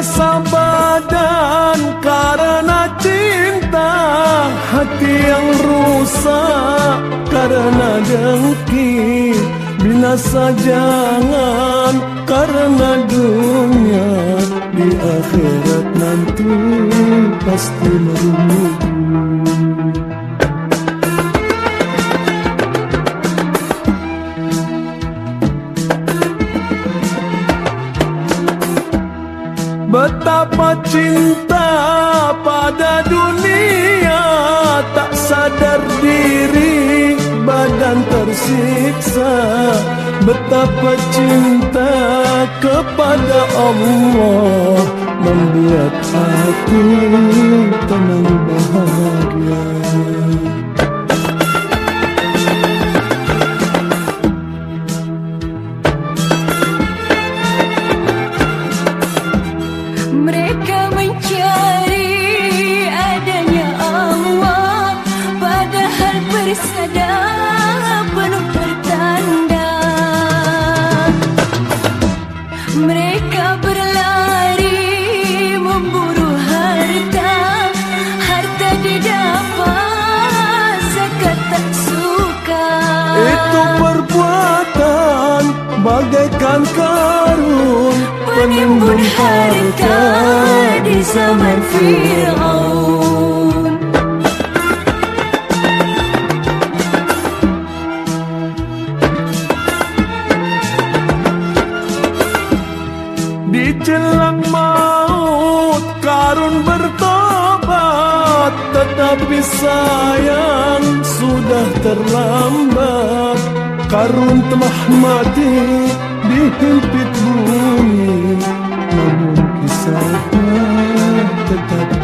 rasa badan karena cinta Hati yang rusak karena dengki. Binasa jangan karena dunia Di akhirat nanti pasti merugi Betapa cinta pada dunia Tak sadar diri badan tersiksa. Betapa cinta kepada Allah Membuat aku tenang bahagia bagaikan karun penimbun harta di zaman Fir'aun di jelang maut karun bertobat. Tetapi sayang sudah terlambat. Karun telah mati dihimpit bumi. Namun kisahnya tetap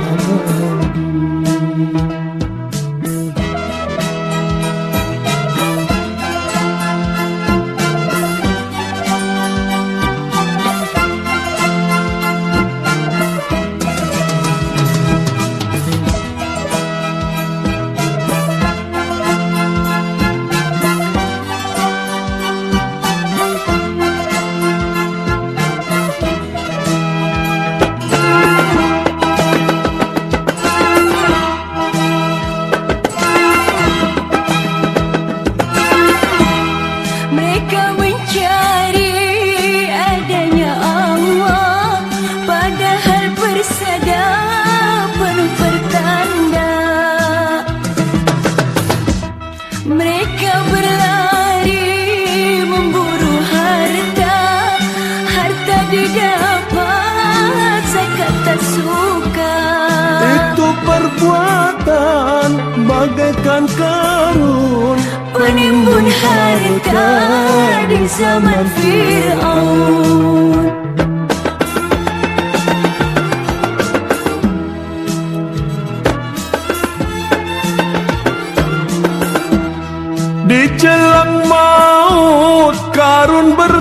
perbuatan bagaikan karun penimbun harta di zaman Fir'aun. Di jelang maut karun bertobat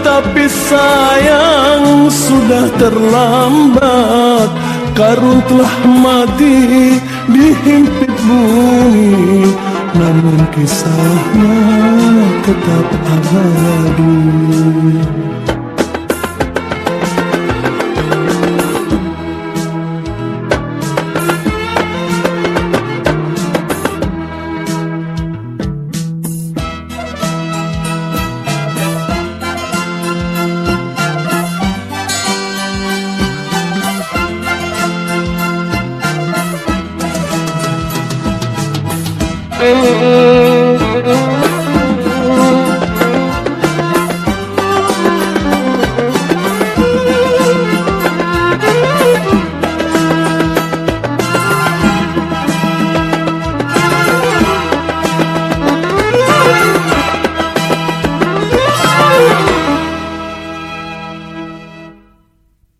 tetapi sayang sudah terlambat. Karun telah mati dihimpit bumi. Namun kisahnya tetap abadi Mm-hmm.